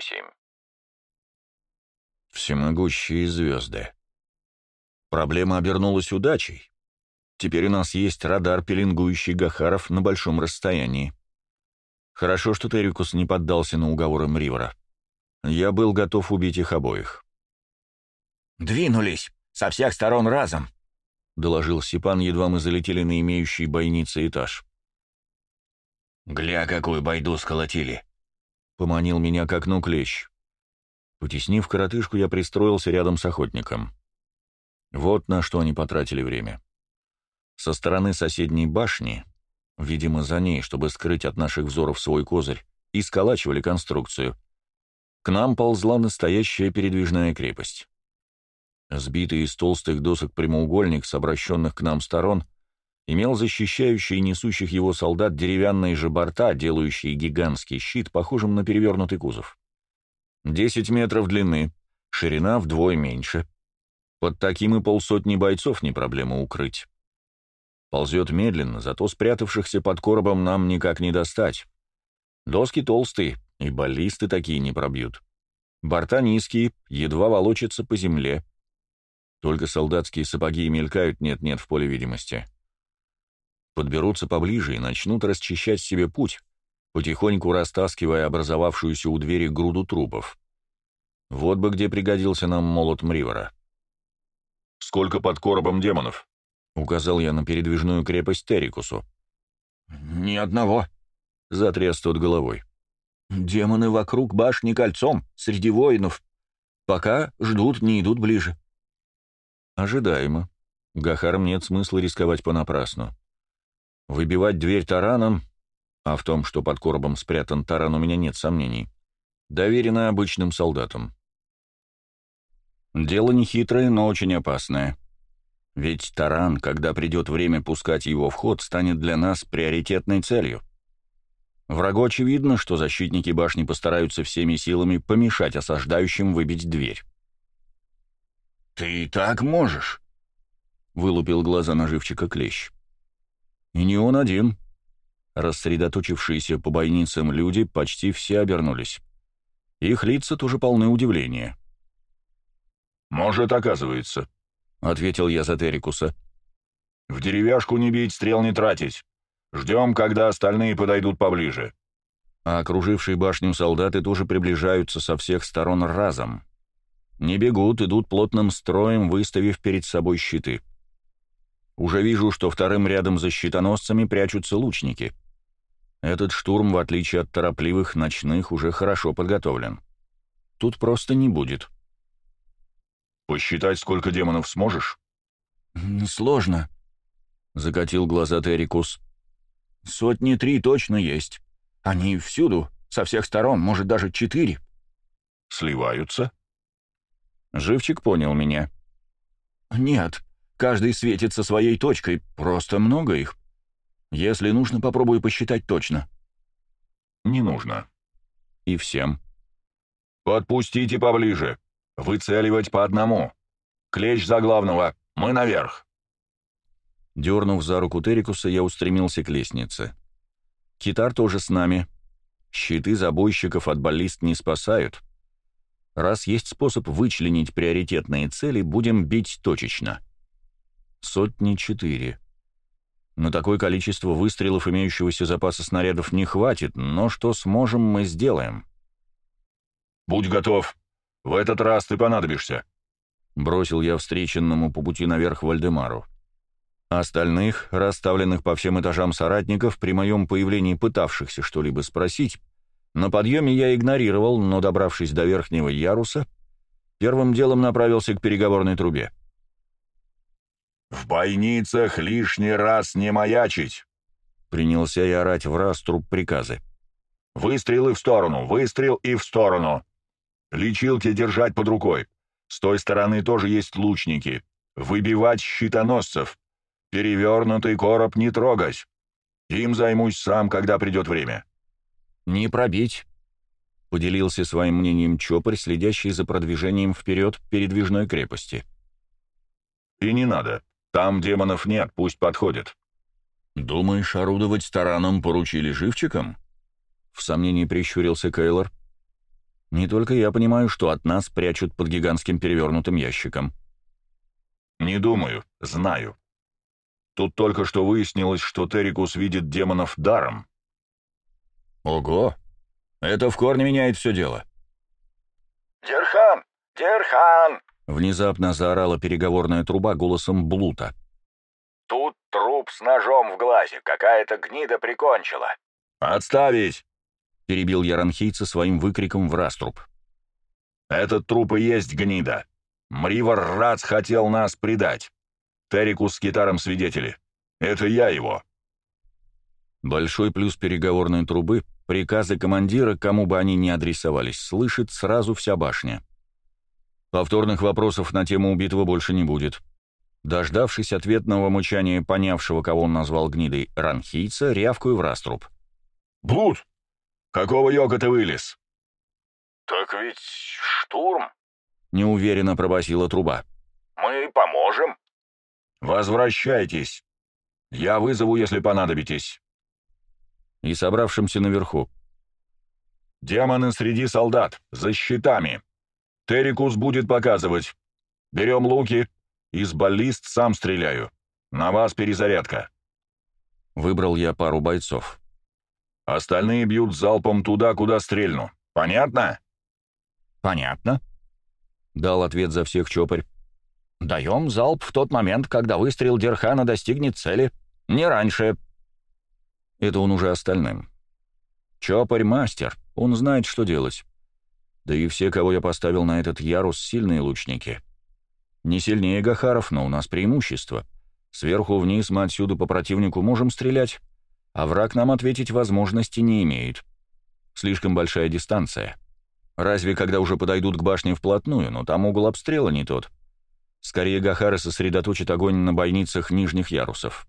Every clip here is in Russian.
восемь. Всемогущие звезды. Проблема обернулась удачей. Теперь у нас есть радар, пеленгующий Гахаров на большом расстоянии. Хорошо, что Террикус не поддался на уговоры Мривера. Я был готов убить их обоих. «Двинулись! Со всех сторон разом!» — доложил Сипан, едва мы залетели на имеющий бойницы этаж. «Гля, какую байду сколотили!» — поманил меня к окну клещ. Потеснив коротышку, я пристроился рядом с охотником. Вот на что они потратили время. Со стороны соседней башни, видимо, за ней, чтобы скрыть от наших взоров свой козырь, и сколачивали конструкцию. К нам ползла настоящая передвижная крепость. Сбитый из толстых досок прямоугольник с обращенных к нам сторон имел защищающий и несущих его солдат деревянные же борта, делающие гигантский щит, похожим на перевернутый кузов. Десять метров длины, ширина вдвое меньше. Под таким и полсотни бойцов не проблема укрыть. Ползет медленно, зато спрятавшихся под коробом нам никак не достать. Доски толстые, и баллисты такие не пробьют. Борта низкие, едва волочатся по земле. Только солдатские сапоги мелькают нет-нет в поле видимости. Подберутся поближе и начнут расчищать себе путь, потихоньку растаскивая образовавшуюся у двери груду трупов. Вот бы где пригодился нам молот Мривора. «Сколько под коробом демонов?» — указал я на передвижную крепость Террикусу. «Ни одного», — затряс тот головой. «Демоны вокруг башни кольцом, среди воинов. Пока ждут, не идут ближе». «Ожидаемо. Гахарам нет смысла рисковать понапрасну. Выбивать дверь тараном а в том, что под коробом спрятан таран, у меня нет сомнений, доверено обычным солдатам. Дело нехитрое, но очень опасное. Ведь таран, когда придет время пускать его в ход, станет для нас приоритетной целью. Врагу очевидно, что защитники башни постараются всеми силами помешать осаждающим выбить дверь. «Ты так можешь?» — вылупил глаза наживчика Клещ. «И не он один», Рассредоточившиеся по бойницам люди почти все обернулись. Их лица тоже полны удивления. «Может, оказывается», — ответил я за Террикуса. «В деревяшку не бить, стрел не тратить. Ждем, когда остальные подойдут поближе». А окружившие башню солдаты тоже приближаются со всех сторон разом. Не бегут, идут плотным строем, выставив перед собой щиты. Уже вижу, что вторым рядом за щитоносцами прячутся лучники. Этот штурм, в отличие от торопливых ночных, уже хорошо подготовлен. Тут просто не будет. «Посчитать, сколько демонов сможешь?» «Сложно», — закатил глаза Террикус. «Сотни три точно есть. Они всюду, со всех сторон, может, даже четыре». «Сливаются?» Живчик понял меня. «Нет, каждый светится своей точкой, просто много их. Если нужно, попробую посчитать точно. Не нужно. И всем. Подпустите поближе. Выцеливать по одному. Клещ за главного. Мы наверх. Дернув за руку Террикуса, я устремился к лестнице. Китар тоже с нами. Щиты забойщиков от баллист не спасают. Раз есть способ вычленить приоритетные цели, будем бить точечно. Сотни четыре. На такое количество выстрелов имеющегося запаса снарядов не хватит, но что сможем, мы сделаем. «Будь готов. В этот раз ты понадобишься», — бросил я встреченному по пути наверх Вальдемару. Остальных, расставленных по всем этажам соратников, при моем появлении пытавшихся что-либо спросить, на подъеме я игнорировал, но, добравшись до верхнего яруса, первым делом направился к переговорной трубе. «В бойницах лишний раз не маячить!» Принялся я орать в раз труп приказы. «Выстрелы в сторону, выстрел и в сторону! Лечилки держать под рукой. С той стороны тоже есть лучники. Выбивать щитоносцев. Перевернутый короб не трогать. Им займусь сам, когда придет время». «Не пробить», — поделился своим мнением Чопарь, следящий за продвижением вперед передвижной крепости. «И не надо. Там демонов нет, пусть подходят». «Думаешь, орудовать тараном поручили живчикам?» В сомнении прищурился Кейлор. Не только я понимаю, что от нас прячут под гигантским перевернутым ящиком. «Не думаю, знаю. Тут только что выяснилось, что Террикус видит демонов даром». «Ого! Это в корне меняет все дело». «Дерхан! Дерхан!» — внезапно заорала переговорная труба голосом Блута. «Тут труп с ножом в глазе, какая-то гнида прикончила». «Отставить!» — перебил Яранхийца своим выкриком в раструб. «Этот труп и есть гнида. Мривар Рац хотел нас предать. Террикус с гитаром свидетели. Это я его». Большой плюс переговорной трубы — приказы командира, кому бы они ни адресовались, слышит сразу вся башня. Повторных вопросов на тему убитого больше не будет. Дождавшись ответного мычания понявшего, кого он назвал гнидой, ранхийца, рявкую в раструб. «Блуд! Какого йога ты вылез?» «Так ведь штурм!» — неуверенно пробасила труба. «Мы поможем!» «Возвращайтесь! Я вызову, если понадобитесь!» И собравшимся наверху. «Демоны среди солдат, за щитами! Террикус будет показывать. Берем луки, из баллист сам стреляю. На вас перезарядка!» Выбрал я пару бойцов. Остальные бьют залпом туда, куда стрельну. Понятно? «Понятно», — дал ответ за всех Чопарь. «Даем залп в тот момент, когда выстрел Дерхана достигнет цели. Не раньше». Это он уже остальным. Чопарь — мастер, он знает, что делать. Да и все, кого я поставил на этот ярус, сильные лучники. Не сильнее Гахаров, но у нас преимущество. Сверху вниз мы отсюда по противнику можем стрелять, а враг нам ответить возможности не имеет. Слишком большая дистанция. Разве когда уже подойдут к башне вплотную, но там угол обстрела не тот. Скорее Гахары сосредоточат огонь на бойницах нижних ярусов.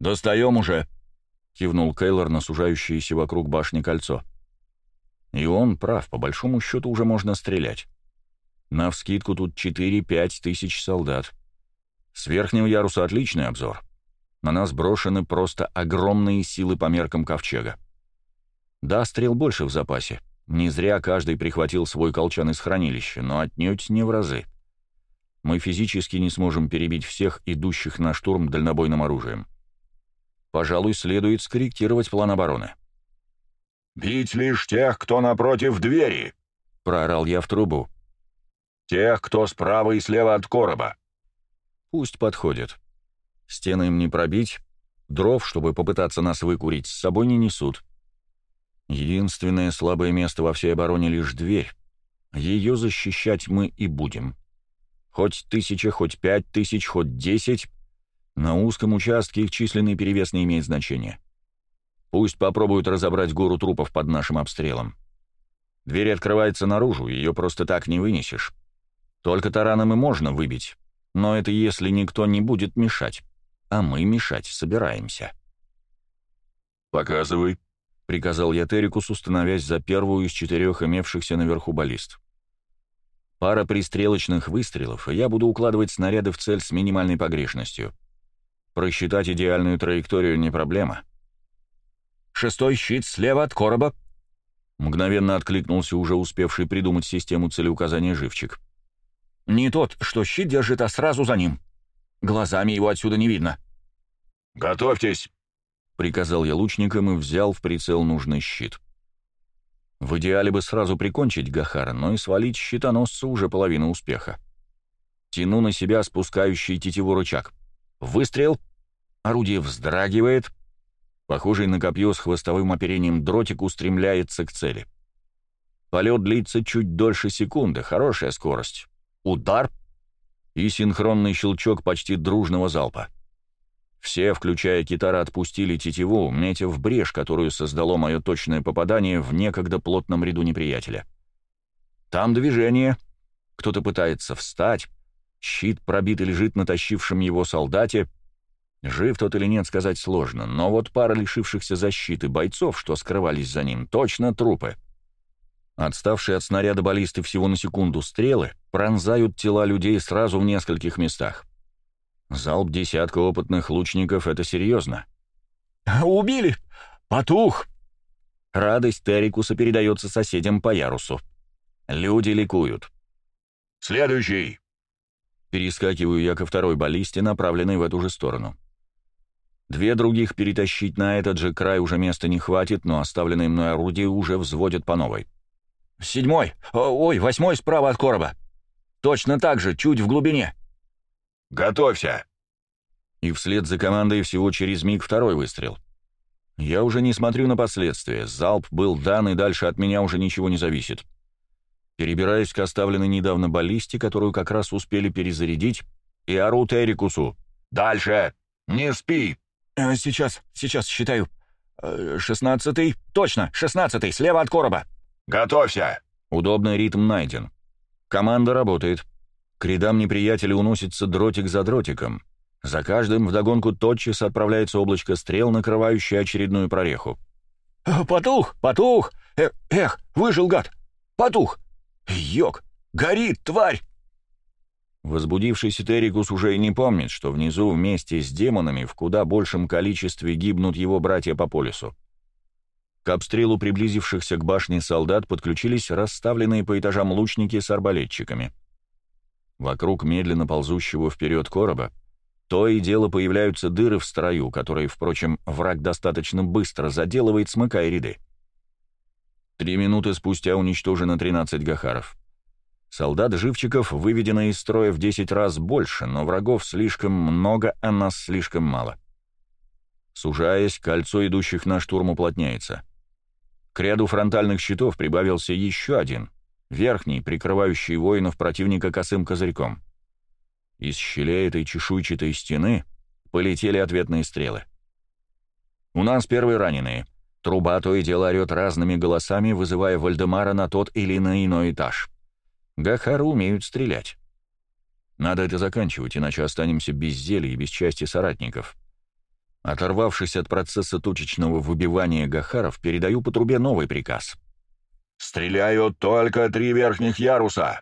«Достаем уже!» — кивнул Кейлор на сужающееся вокруг башни кольцо. И он прав, по большому счету уже можно стрелять. Навскидку тут 4-5 тысяч солдат. С верхнего яруса отличный обзор. На нас брошены просто огромные силы по меркам ковчега. Да, стрел больше в запасе. Не зря каждый прихватил свой колчан из хранилища, но отнюдь не в разы. Мы физически не сможем перебить всех идущих на штурм дальнобойным оружием. Пожалуй, следует скорректировать план обороны. «Бить лишь тех, кто напротив двери!» — проорал я в трубу. «Тех, кто справа и слева от короба». «Пусть подходят. Стены им не пробить, дров, чтобы попытаться нас выкурить, с собой не несут. Единственное слабое место во всей обороне лишь дверь. Ее защищать мы и будем. Хоть тысяча, хоть пять тысяч, хоть десять, на узком участке их численный перевес не имеет значения. Пусть попробуют разобрать гору трупов под нашим обстрелом. Дверь открывается наружу, ее просто так не вынесешь. Только тараном и можно выбить, но это если никто не будет мешать, а мы мешать собираемся. «Показывай», — приказал я Терикусу, становясь за первую из четырех имевшихся наверху баллист. Пара пристрелочных выстрелов, и я буду укладывать снаряды в цель с минимальной погрешностью. Просчитать идеальную траекторию не проблема. «Шестой щит слева от короба!» Мгновенно откликнулся уже успевший придумать систему целеуказания живчик. «Не тот, что щит держит, а сразу за ним. Глазами его отсюда не видно». «Готовьтесь!» — приказал я лучникам и взял в прицел нужный щит. В идеале бы сразу прикончить Гахара, но и свалить щитоносца уже половина успеха. Тяну на себя спускающий тетиву рычаг. Выстрел. Орудие вздрагивает. Похожий на копье с хвостовым оперением дротик устремляется к цели. Полет длится чуть дольше секунды, хорошая скорость. Удар и синхронный щелчок почти дружного залпа. Все, включая китара, отпустили тетиву, метя в брешь, которую создало мое точное попадание в некогда плотном ряду неприятеля. Там движение. Кто-то пытается встать. Щит пробит и лежит на тащившем его солдате. Жив тот или нет, сказать сложно, но вот пара лишившихся защиты бойцов, что скрывались за ним, точно трупы. Отставшие от снаряда баллисты всего на секунду стрелы пронзают тела людей сразу в нескольких местах. Залп десятка опытных лучников — это серьезно. «Убили! Потух!» Радость Террикуса передается соседям по ярусу. Люди ликуют. «Следующий!» Перескакиваю я ко второй баллисте, направленной в эту же сторону. Две других перетащить на этот же край уже места не хватит, но оставленные мной орудия уже взводят по новой. «Седьмой! Ой, восьмой справа от короба! Точно так же, чуть в глубине!» «Готовься!» И вслед за командой всего через миг второй выстрел. Я уже не смотрю на последствия. Залп был дан, и дальше от меня уже ничего не зависит. Перебираюсь к оставленной недавно баллисте, которую как раз успели перезарядить, и ору Террикусу. «Дальше! Не спи!» Э, «Сейчас, сейчас считаю. Э, шестнадцатый. Точно, шестнадцатый, слева от короба!» «Готовься!» Удобный ритм найден. Команда работает. К рядам неприятеля уносится дротик за дротиком. За каждым вдогонку тотчас отправляется облачко стрел, накрывающее очередную прореху. «Потух! Потух! Э, эх, выжил гад! Потух! Йок! Горит, тварь!» Возбудившийся Террикус уже и не помнит, что внизу вместе с демонами в куда большем количестве гибнут его братья по полюсу. К обстрелу приблизившихся к башне солдат подключились расставленные по этажам лучники с арбалетчиками. Вокруг медленно ползущего вперед короба то и дело появляются дыры в строю, которые, впрочем, враг достаточно быстро заделывает, смыкая ряды. Три минуты спустя уничтожено 13 гахаров. Солдат-живчиков выведено из строя в 10 раз больше, но врагов слишком много, а нас слишком мало. Сужаясь, кольцо идущих на штурм уплотняется. К ряду фронтальных щитов прибавился еще один, верхний, прикрывающий воинов противника косым козырьком. Из щелей этой чешуйчатой стены полетели ответные стрелы. У нас первые раненые. Труба то и дело орет разными голосами, вызывая Вальдемара на тот или на иной этаж. Гахары умеют стрелять. Надо это заканчивать, иначе останемся без зелья и без части соратников. Оторвавшись от процесса точечного выбивания гахаров, передаю по трубе новый приказ. «Стреляют только три верхних яруса!»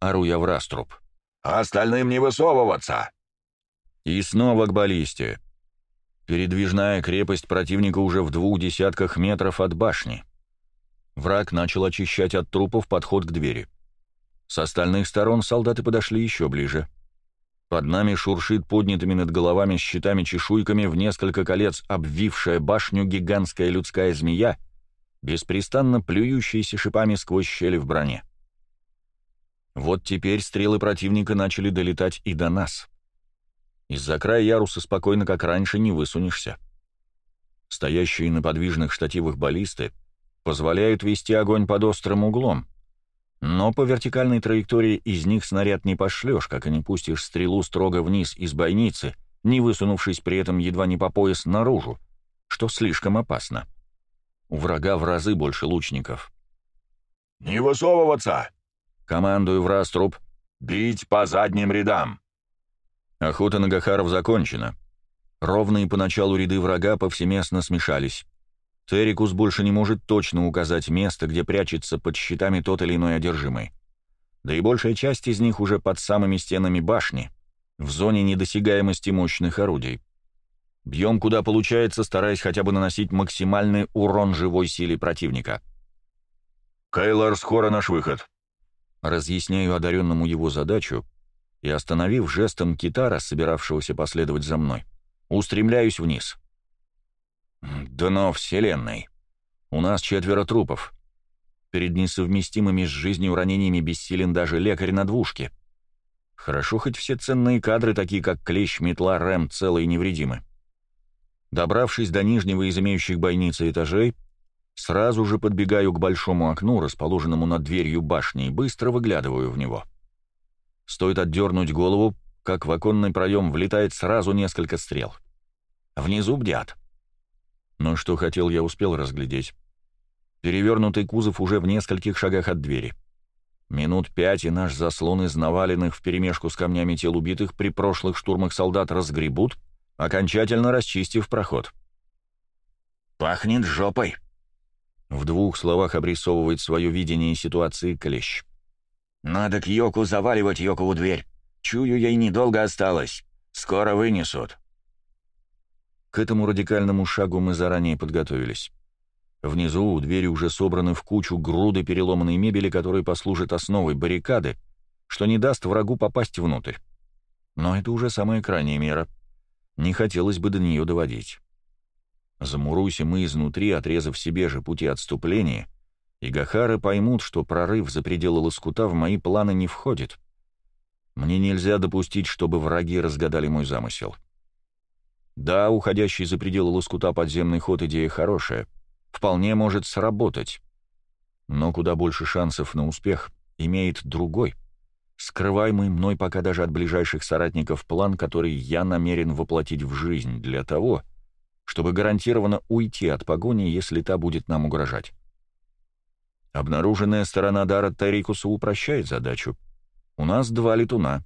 Ору я в раструб. «Остальным не высовываться!» И снова к баллисте. Передвижная крепость противника уже в двух десятках метров от башни. Враг начал очищать от трупов подход к двери. С остальных сторон солдаты подошли еще ближе. Под нами шуршит поднятыми над головами щитами-чешуйками в несколько колец обвившая башню гигантская людская змея, беспрестанно плюющаяся шипами сквозь щели в броне. Вот теперь стрелы противника начали долетать и до нас. Из-за края яруса спокойно, как раньше, не высунешься. Стоящие на подвижных штативах баллисты позволяют вести огонь под острым углом, но по вертикальной траектории из них снаряд не пошлешь, как и не пустишь стрелу строго вниз из бойницы, не высунувшись при этом едва не по пояс наружу, что слишком опасно. У врага в разы больше лучников. «Не высовываться!» Командую в раструб. «Бить по задним рядам!» Охота на Гахаров закончена. Ровные поначалу ряды врага повсеместно смешались. Террикус больше не может точно указать место, где прячется под щитами тот или иной одержимый. Да и большая часть из них уже под самыми стенами башни, в зоне недосягаемости мощных орудий. Бьем куда получается, стараясь хотя бы наносить максимальный урон живой силе противника. «Кейлор, скоро наш выход», Разъясняю одаренному его задачу и, остановив жестом китара, собиравшегося последовать за мной, устремляюсь вниз. Дно Вселенной. У нас четверо трупов. Перед несовместимыми с жизнью ранениями бессилен даже лекарь на двушке. Хорошо, хоть все ценные кадры, такие как Клещ, Метла, Рэм, целые и невредимы. Добравшись до нижнего из имеющих бойницы этажей, Сразу же подбегаю к большому окну, расположенному над дверью башни, и быстро выглядываю в него. Стоит отдернуть голову, как в оконный проем влетает сразу несколько стрел. Внизу бдят. Но что хотел, я успел разглядеть. Перевернутый кузов уже в нескольких шагах от двери. Минут пять, и наш заслон из наваленных вперемешку с камнями тел убитых при прошлых штурмах солдат разгребут, окончательно расчистив проход. «Пахнет жопой», в двух словах обрисовывает свое видение ситуации Клещ. «Надо к Йоку заваливать Йокову дверь. Чую, ей недолго осталось. Скоро вынесут». К этому радикальному шагу мы заранее подготовились. Внизу у двери уже собраны в кучу груды переломанной мебели, которые послужат основой баррикады, что не даст врагу попасть внутрь. Но это уже самая крайняя мера. Не хотелось бы до нее доводить. Замуруйся мы изнутри, отрезав себе же пути отступления, и Гахары поймут, что прорыв за пределы лоскута в мои планы не входит. Мне нельзя допустить, чтобы враги разгадали мой замысел. Да, уходящий за пределы лоскута подземный ход идея хорошая, вполне может сработать. Но куда больше шансов на успех имеет другой, скрываемый мной пока даже от ближайших соратников план, который я намерен воплотить в жизнь для того, чтобы гарантированно уйти от погони, если та будет нам угрожать. Обнаруженная сторона дара Тарикуса упрощает задачу. У нас два летуна.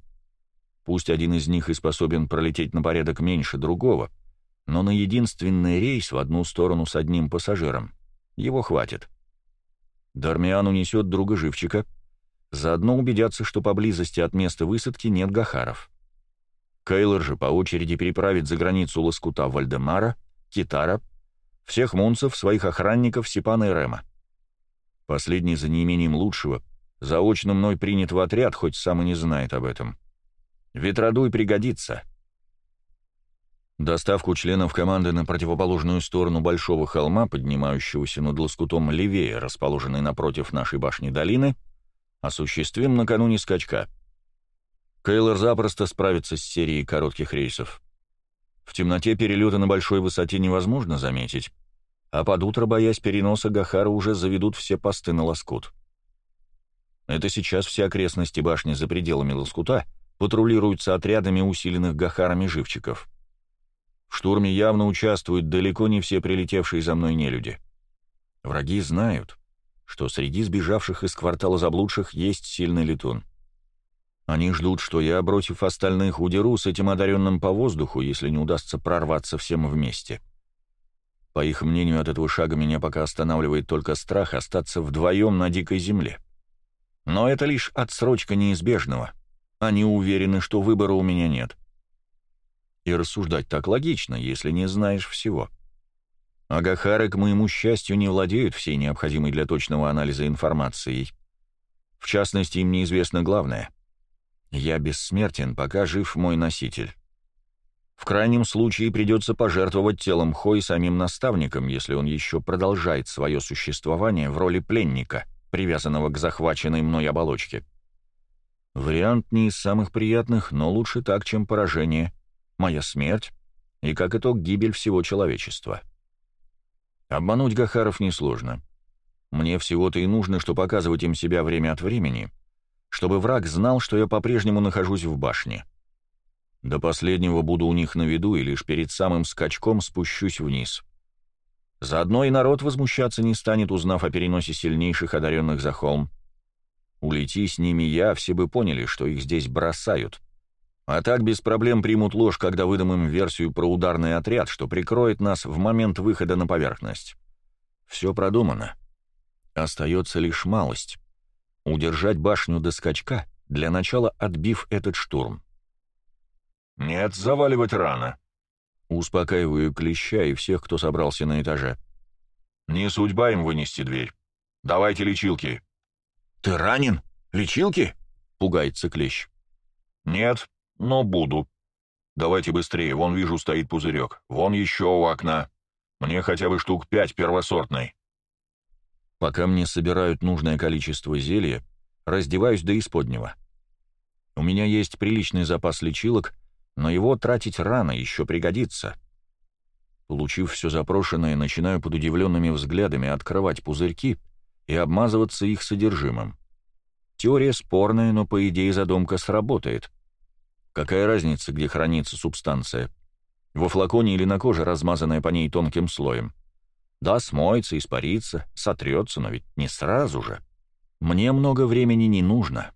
Пусть один из них и способен пролететь на порядок меньше другого, но на единственный рейс в одну сторону с одним пассажиром его хватит. Дармиан унесет друга живчика, заодно убедятся, что поблизости от места высадки нет гахаров. Кейлор же по очереди переправит за границу лоскута Вальдемара — Китара, всех мунцев, своих охранников Сипана и Рема. Последний за неимением лучшего, заочно мной принят в отряд, хоть сам и не знает об этом. Ветродуй пригодится. Доставку членов команды на противоположную сторону большого холма, поднимающегося над лоскутом левее, расположенной напротив нашей башни долины, осуществим накануне скачка. Кейлор запросто справится с серией коротких рейсов. В темноте перелета на большой высоте невозможно заметить, а под утро, боясь переноса, Гахара уже заведут все посты на лоскут. Это сейчас все окрестности башни за пределами лоскута патрулируются отрядами усиленных Гахарами живчиков. В штурме явно участвуют далеко не все прилетевшие за мной нелюди. Враги знают, что среди сбежавших из квартала заблудших есть сильный летун. Они ждут, что я, бросив остальных, удеру с этим одаренным по воздуху, если не удастся прорваться всем вместе. По их мнению, от этого шага меня пока останавливает только страх остаться вдвоем на дикой земле. Но это лишь отсрочка неизбежного. Они уверены, что выбора у меня нет. И рассуждать так логично, если не знаешь всего. Агахары, к моему счастью, не владеют всей необходимой для точного анализа информацией. В частности, им неизвестно главное — я бессмертен, пока жив мой носитель. В крайнем случае придется пожертвовать телом Хой самим наставником, если он еще продолжает свое существование в роли пленника, привязанного к захваченной мной оболочке. Вариант не из самых приятных, но лучше так, чем поражение, моя смерть и, как итог, гибель всего человечества. Обмануть Гахаров несложно. Мне всего-то и нужно, что показывать им себя время от времени — чтобы враг знал, что я по-прежнему нахожусь в башне. До последнего буду у них на виду и лишь перед самым скачком спущусь вниз. Заодно и народ возмущаться не станет, узнав о переносе сильнейших одаренных за холм. Улети с ними я, все бы поняли, что их здесь бросают. А так без проблем примут ложь, когда выдам им версию про ударный отряд, что прикроет нас в момент выхода на поверхность. Все продумано. Остается лишь малость удержать башню до скачка, для начала отбив этот штурм. «Нет, заваливать рано», — успокаиваю Клеща и всех, кто собрался на этаже. «Не судьба им вынести дверь. Давайте лечилки». «Ты ранен? Лечилки?» — пугается Клещ. «Нет, но буду. Давайте быстрее, вон вижу стоит пузырек. Вон еще у окна. Мне хотя бы штук пять первосортной». Пока мне собирают нужное количество зелья, раздеваюсь до исподнего. У меня есть приличный запас лечилок, но его тратить рано, еще пригодится. Получив все запрошенное, начинаю под удивленными взглядами открывать пузырьки и обмазываться их содержимым. Теория спорная, но по идее задумка сработает. Какая разница, где хранится субстанция? Во флаконе или на коже, размазанная по ней тонким слоем? Да, смоется, испарится, сотрется, но ведь не сразу же. Мне много времени не нужно.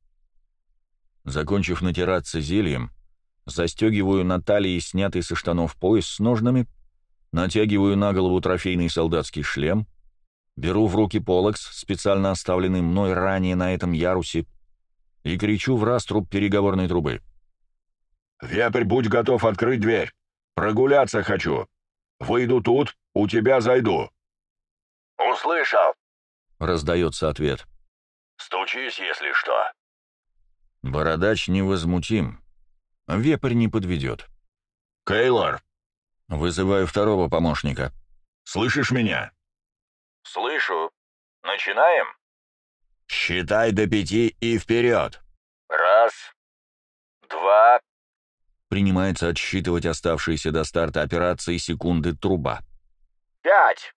Закончив натираться зельем, застегиваю на талии снятый со штанов пояс с ножнами, натягиваю на голову трофейный солдатский шлем, беру в руки полокс, специально оставленный мной ранее на этом ярусе, и кричу в раструб переговорной трубы. «Вепрь, будь готов открыть дверь! Прогуляться хочу! Выйду тут, у тебя зайду!» «Услышал!» — раздается ответ. «Стучись, если что!» Бородач невозмутим. Вепрь не подведет. «Кейлор, Вызываю второго помощника. слышишь меня?» «Слышу. Начинаем?» Считай до пяти и вперед. Раз, два, Принимается отсчитывать оставшиеся до старта операции секунды труба. пять!»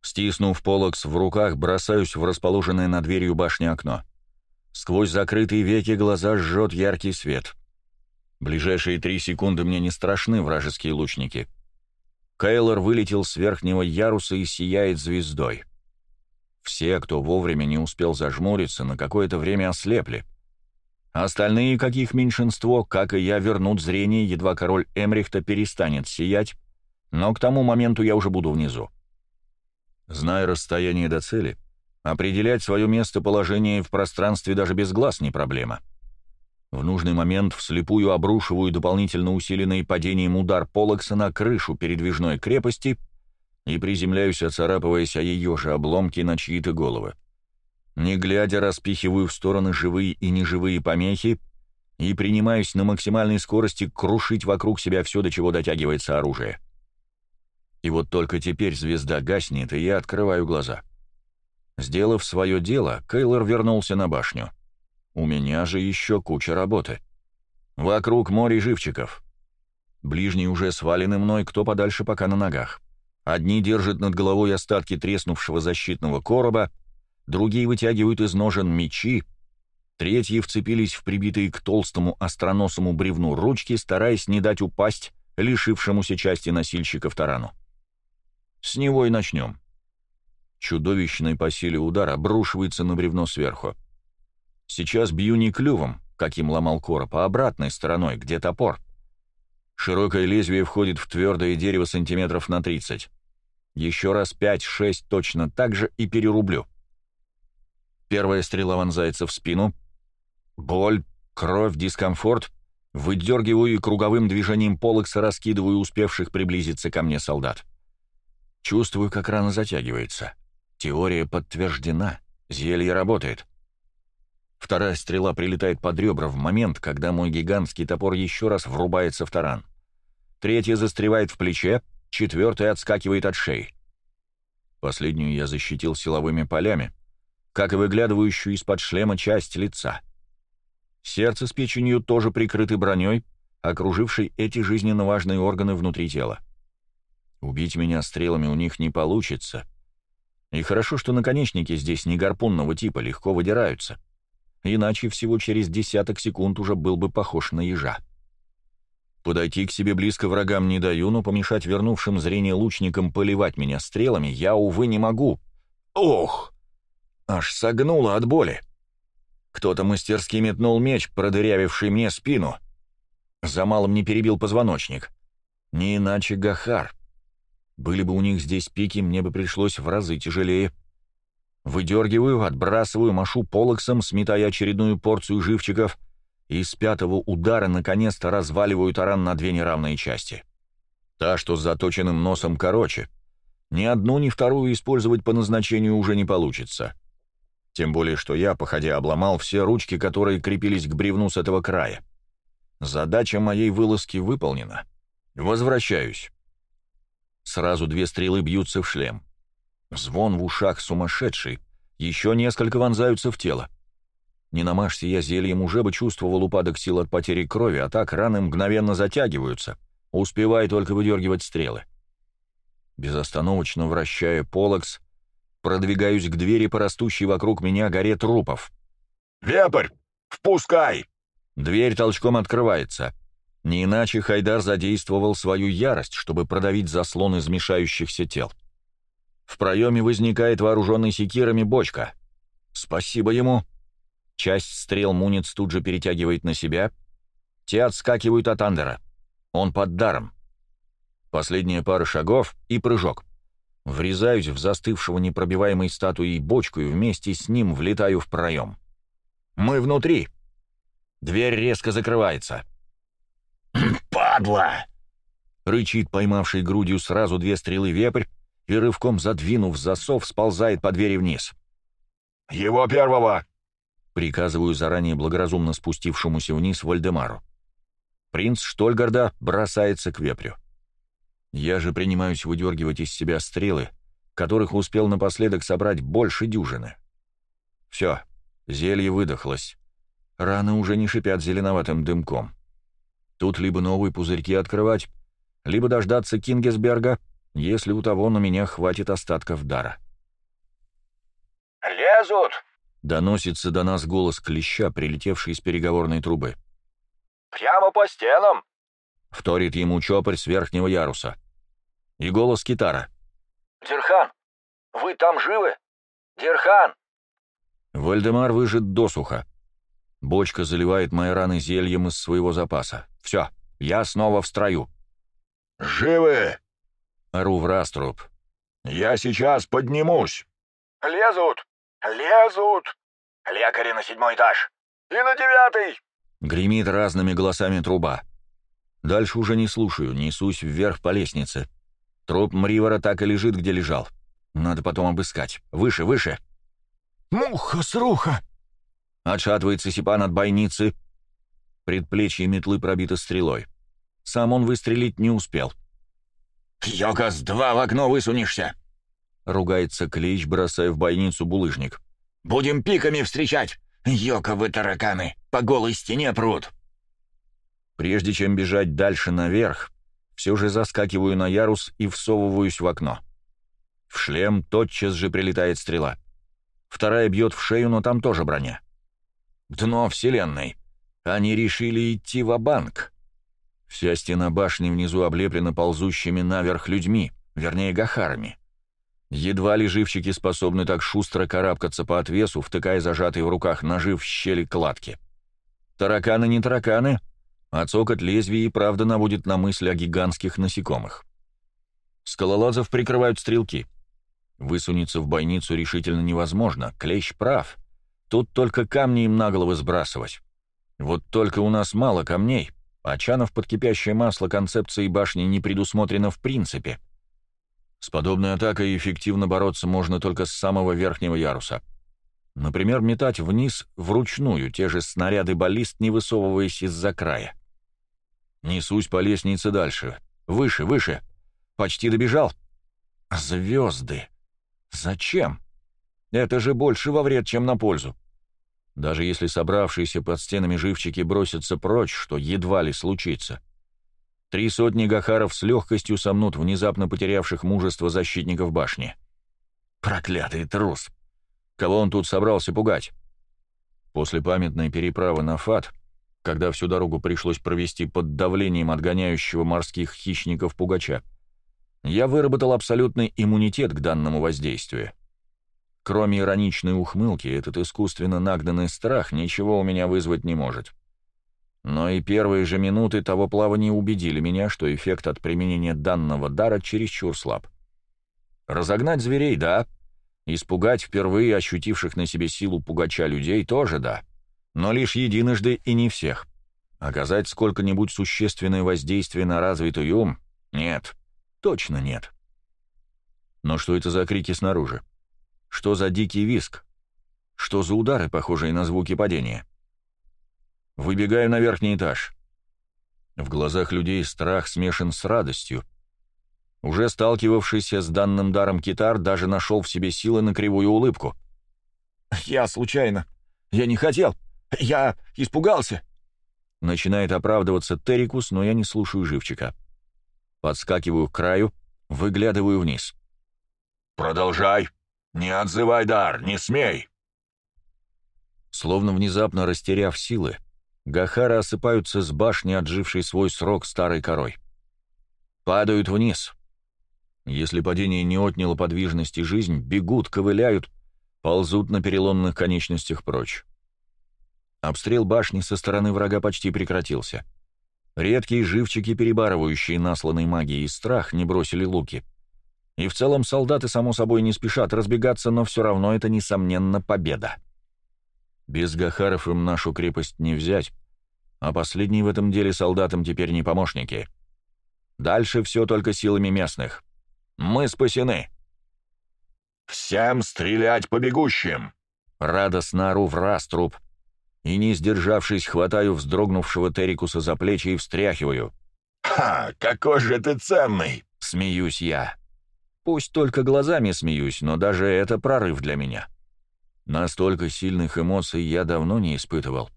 Стиснув полокс в руках, бросаюсь в расположенное над дверью башни окно. Сквозь закрытые веки глаза жжет яркий свет. Ближайшие три секунды мне не страшны вражеские лучники. Кейлор вылетел с верхнего яруса и сияет звездой. Все, кто вовремя не успел зажмуриться, на какое-то время ослепли. Остальные, каких меньшинство, как и я, вернут зрение, едва король Эмрихта перестанет сиять, но к тому моменту я уже буду внизу. Зная расстояние до цели, определять свое местоположение в пространстве даже без глаз не проблема. В нужный момент вслепую обрушиваю дополнительно усиленный падением удар Полокса на крышу передвижной крепости и приземляюсь, оцарапываясь о ее же обломки на чьи-то головы. Не глядя, распихиваю в стороны живые и неживые помехи и принимаюсь на максимальной скорости крушить вокруг себя все, до чего дотягивается оружие. И вот только теперь звезда гаснет, и я открываю глаза. Сделав свое дело, Кейлор вернулся на башню. У меня же еще куча работы. Вокруг море живчиков. Ближние уже свалены мной, кто подальше пока на ногах. Одни держат над головой остатки треснувшего защитного короба, другие вытягивают из ножен мечи, третьи вцепились в прибитые к толстому остроносому бревну ручки, стараясь не дать упасть лишившемуся части носильщиков тарану. С него и начнем. Чудовищный по силе удар обрушивается на бревно сверху. Сейчас бью не клювом, каким ломал короб, а обратной стороной, где топор. Широкое лезвие входит в твердое дерево сантиметров на 30. Еще раз 5-6 точно так же и перерублю. Первая стрела вонзается в спину. Боль, кровь, дискомфорт. Выдергиваю и круговым движением полокса раскидываю успевших приблизиться ко мне солдат. Чувствую, как рана затягивается. Теория подтверждена. Зелье работает. Вторая стрела прилетает под ребра в момент, когда мой гигантский топор еще раз врубается в таран. Третья застревает в плече, четвертая отскакивает от шеи. Последнюю я защитил силовыми полями, как и выглядывающую из-под шлема часть лица. Сердце с печенью тоже прикрыты броней, окружившей эти жизненно важные органы внутри тела. Убить меня стрелами у них не получится. И хорошо, что наконечники здесь не гарпунного типа, легко выдираются. Иначе всего через десяток секунд уже был бы похож на ежа. Подойти к себе близко врагам не даю, но помешать вернувшим зрение лучникам поливать меня стрелами я, увы, не могу. Ох! Аж согнуло от боли. Кто-то мастерски метнул меч, продырявивший мне спину. За малым не перебил позвоночник. Не иначе Гахар. Были бы у них здесь пики, мне бы пришлось в разы тяжелее. Выдергиваю, отбрасываю, машу полоксом, сметая очередную порцию живчиков, и с пятого удара наконец-то разваливаю таран на две неравные части. Та, что с заточенным носом короче. Ни одну, ни вторую использовать по назначению уже не получится. Тем более, что я, походя, обломал все ручки, которые крепились к бревну с этого края. Задача моей вылазки выполнена. Возвращаюсь. Сразу две стрелы бьются в шлем. Звон в ушах сумасшедший. Еще несколько вонзаются в тело. Не намажься я зельем, уже бы чувствовал упадок сил от потери крови, а так раны мгновенно затягиваются, успевая только выдергивать стрелы. Безостановочно вращая полокс, продвигаюсь к двери по растущей вокруг меня горе трупов. «Вепрь! Впускай!» Дверь толчком открывается. Не иначе Хайдар задействовал свою ярость, чтобы продавить заслон из мешающихся тел. В проеме возникает вооруженный секирами бочка. Спасибо ему. Часть стрел Мунец тут же перетягивает на себя. Те отскакивают от Андера. Он под даром. Последняя пара шагов и прыжок. Врезаюсь в застывшего непробиваемой статуей бочку и вместе с ним влетаю в проем. Мы внутри. Дверь резко закрывается. «Падла!» Рычит поймавший грудью сразу две стрелы вепрь и, рывком задвинув засов, сползает по двери вниз. «Его первого!» — приказываю заранее благоразумно спустившемуся вниз Вальдемару. Принц Штольгарда бросается к вепрю. Я же принимаюсь выдергивать из себя стрелы, которых успел напоследок собрать больше дюжины. Все, зелье выдохлось. Раны уже не шипят зеленоватым дымком. Тут либо новые пузырьки открывать, либо дождаться Кингесберга, если у того на меня хватит остатков дара. «Лезут!» — доносится до нас голос клеща, прилетевший из переговорной трубы. «Прямо по стенам!» — вторит ему чопарь с верхнего яруса. И голос китара. «Дирхан, вы там живы? Дирхан!» Вальдемар выжит досуха. Бочка заливает мои раны зельем из своего запаса. Все, я снова в строю. «Живы!» — ору в раструб. «Я сейчас поднимусь!» «Лезут! Лезут! Лекари на седьмой этаж! И на девятый!» Гремит разными голосами труба. Дальше уже не слушаю, несусь вверх по лестнице. Труп Мривора так и лежит, где лежал. Надо потом обыскать. Выше, выше. «Муха, сруха!» Отшатывается Сипан от бойницы. Предплечье метлы пробито стрелой. Сам он выстрелить не успел. «Йогас, два в окно высунешься!» Ругается Клич, бросая в бойницу булыжник. «Будем пиками встречать! Йоковы тараканы! По голой стене прут!» Прежде чем бежать дальше наверх, все же заскакиваю на ярус и всовываюсь в окно. В шлем тотчас же прилетает стрела. Вторая бьет в шею, но там тоже броня. Дно вселенной. Они решили идти в банк Вся стена башни внизу облеплена ползущими наверх людьми, вернее, гахарами. Едва ли живчики способны так шустро карабкаться по отвесу, втыкая зажатые в руках ножи в щели кладки. Тараканы не тараканы, а цокот лезвий и правда наводит на мысль о гигантских насекомых. Скалолазов прикрывают стрелки. Высунется в бойницу решительно невозможно, клещ прав. Тут только камни им на головы сбрасывать. Вот только у нас мало камней, а чанов под кипящее масло концепции башни не предусмотрено в принципе. С подобной атакой эффективно бороться можно только с самого верхнего яруса. Например, метать вниз вручную те же снаряды баллист, не высовываясь из-за края. Несусь по лестнице дальше. Выше, выше. Почти добежал. Звезды. Зачем? Это же больше во вред, чем на пользу. Даже если собравшиеся под стенами живчики бросятся прочь, что едва ли случится. Три сотни гахаров с легкостью сомнут внезапно потерявших мужество защитников башни. Проклятый трус! Кого он тут собрался пугать? После памятной переправы на Фат, когда всю дорогу пришлось провести под давлением отгоняющего морских хищников пугача, я выработал абсолютный иммунитет к данному воздействию. Кроме ироничной ухмылки, этот искусственно нагнанный страх ничего у меня вызвать не может. Но и первые же минуты того плавания убедили меня, что эффект от применения данного дара чересчур слаб. Разогнать зверей — да. Испугать впервые ощутивших на себе силу пугача людей — тоже да. Но лишь единожды и не всех. Оказать сколько-нибудь существенное воздействие на развитый ум — нет. Точно нет. Но что это за крики снаружи? Что за дикий виск? Что за удары, похожие на звуки падения? Выбегаю на верхний этаж. В глазах людей страх смешан с радостью. Уже сталкивавшийся с данным даром китар даже нашел в себе силы на кривую улыбку. «Я случайно. Я не хотел. Я испугался». Начинает оправдываться Террикус, но я не слушаю живчика. Подскакиваю к краю, выглядываю вниз. «Продолжай!» «Не отзывай дар, не смей!» Словно внезапно растеряв силы, Гахара осыпаются с башни, отжившей свой срок старой корой. Падают вниз. Если падение не отняло подвижности жизнь, бегут, ковыляют, ползут на переломных конечностях прочь. Обстрел башни со стороны врага почти прекратился. Редкие живчики, перебарывающие насланной магией страх, не бросили луки — и в целом солдаты, само собой, не спешат разбегаться, но все равно это, несомненно, победа. Без Гахаров им нашу крепость не взять, а последние в этом деле солдатам теперь не помощники. Дальше все только силами местных. Мы спасены. Всем стрелять по бегущим!» Радостно ору в раструб. И, не сдержавшись, хватаю вздрогнувшего Террикуса за плечи и встряхиваю. «Ха, какой же ты ценный!» — смеюсь я. Пусть только глазами смеюсь, но даже это прорыв для меня. Настолько сильных эмоций я давно не испытывал.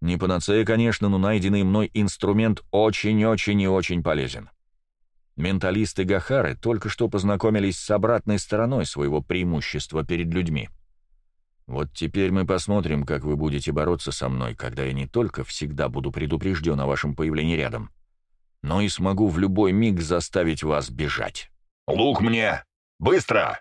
Не панацея, конечно, но найденный мной инструмент очень-очень и очень полезен. Менталисты Гахары только что познакомились с обратной стороной своего преимущества перед людьми. Вот теперь мы посмотрим, как вы будете бороться со мной, когда я не только всегда буду предупрежден о вашем появлении рядом, но и смогу в любой миг заставить вас бежать. «Лук мне! Быстро!»